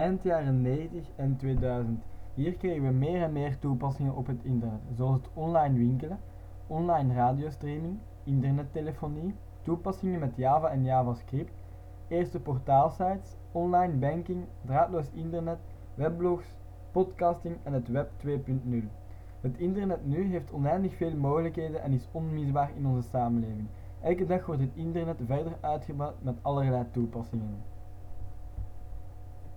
eind jaren 90 en 2000. Hier kregen we meer en meer toepassingen op het internet, zoals het online winkelen, online radiostreaming, internettelefonie, toepassingen met Java en JavaScript, eerste portaalsites, online banking, draadloos internet, weblogs, podcasting en het web 2.0. Het internet nu heeft oneindig veel mogelijkheden en is onmisbaar in onze samenleving. Elke dag wordt het internet verder uitgebouwd met allerlei toepassingen